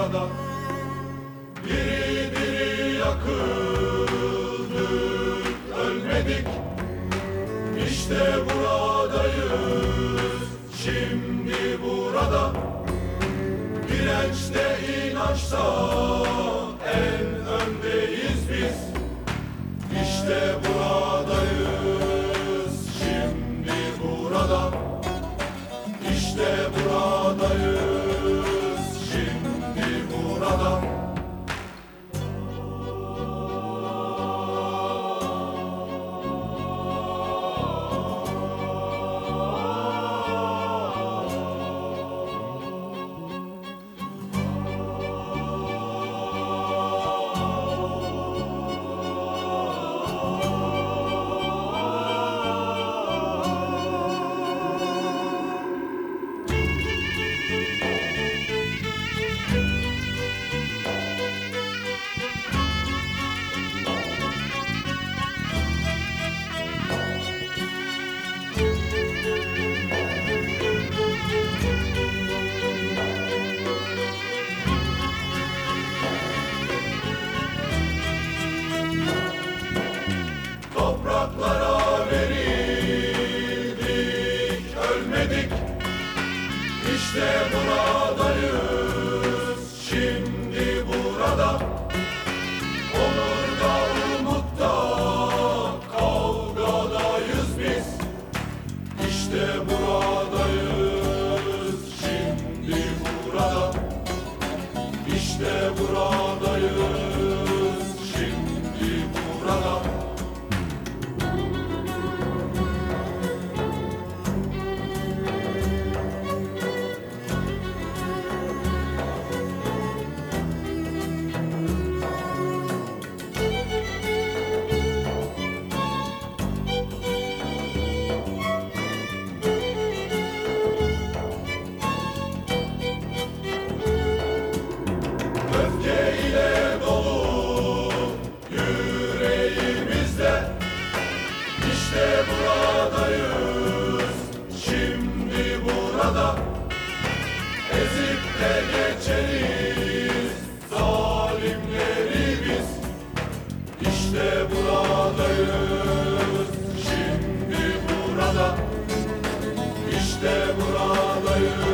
burada Diri diri yakıldık ölmedik. İşte buradayız. Şimdi burada. Dirençte inançta en öndeyiz biz. İşte buradayız. İşte buradayız, şimdi burada. Onurda, umutta, kavgadayız biz. İşte buradayız, Geçeriz zalimleri biz. İşte buradayız. Şimdi burada. İşte buradayız.